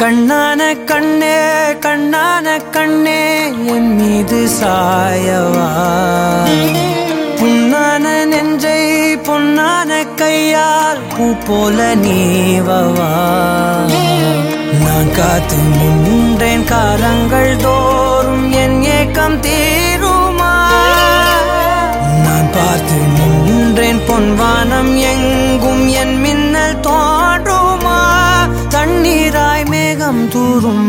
கண்ணான கண்ணே கண்ணான கண்ணே என் மீது சாயவா? புண்ணான நெஞ்சை பொன்னான கையால் பூ போல நீவவா? நான் காத்து நின்றேன் காலங்கள் தோறும் என் ஏக்கம் தீருமா? நான் பார்த்து நின்றேன் பொன்வானம் எங்க കാലം തോറും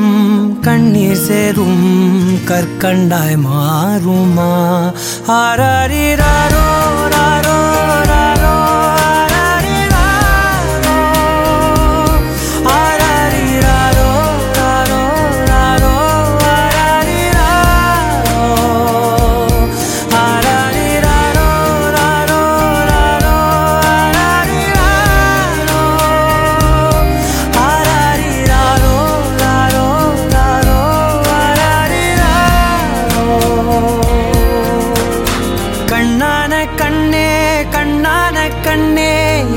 കണ്ണീർ ചേരും കർക്കണ്ടായി മാറുമാ. ആരാരോ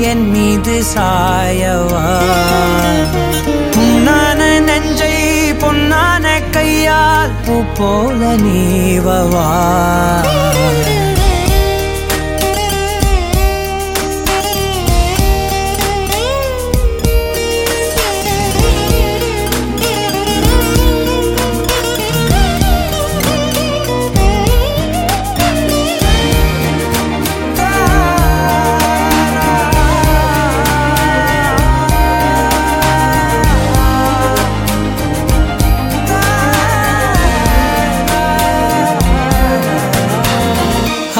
என் மீது சாயவா? புண்ணான நெஞ்சை பொன்னான கையால் பூ போல நீவவா?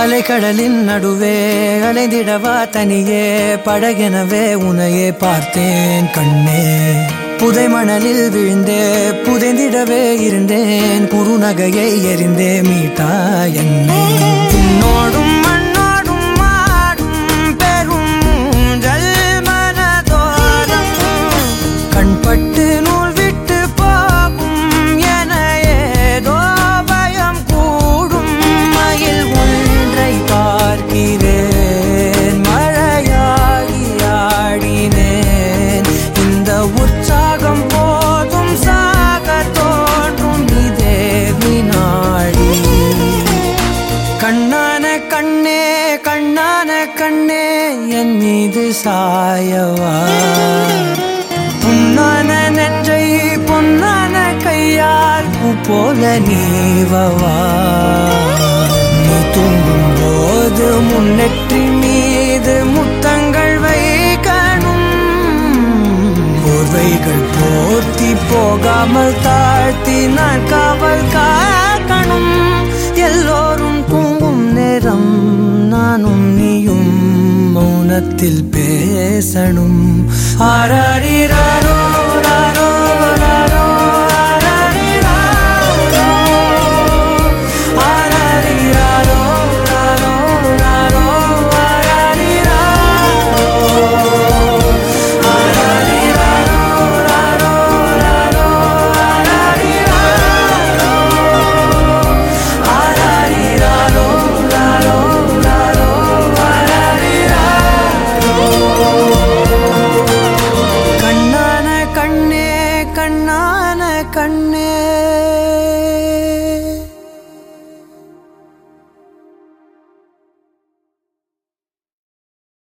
அலைக்கடலின் நடுவே அலைந்திடவா தனியே படகெனவே உனையே பார்த்தேன் கண்ணே. புதை மணலில் விழுந்தே புதைந்திடவே இருந்தேன். குறுநகையை எரிந்தே மீட்டா என்னே. கண்ணே என் மீது சாயவா? புண்ணான நெற்றை பொன்னான கையால் போல நீவவா? நீ தூங்கும் போது முன்னெற்றி மௌனத்தில் பேசணும் ஆராரிராரோ near